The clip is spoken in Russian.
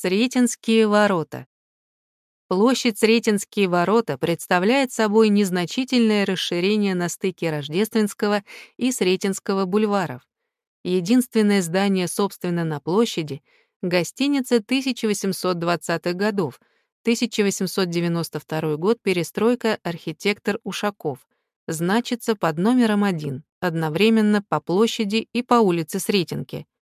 Сретенские ворота. Площадь Сретенские ворота представляет собой незначительное расширение на стыке Рождественского и Сретенского бульваров. Единственное здание, собственно, на площади — гостиница 1820-х годов, 1892 год, перестройка, архитектор Ушаков, значится под номером один, одновременно по площади и по улице Сретенки —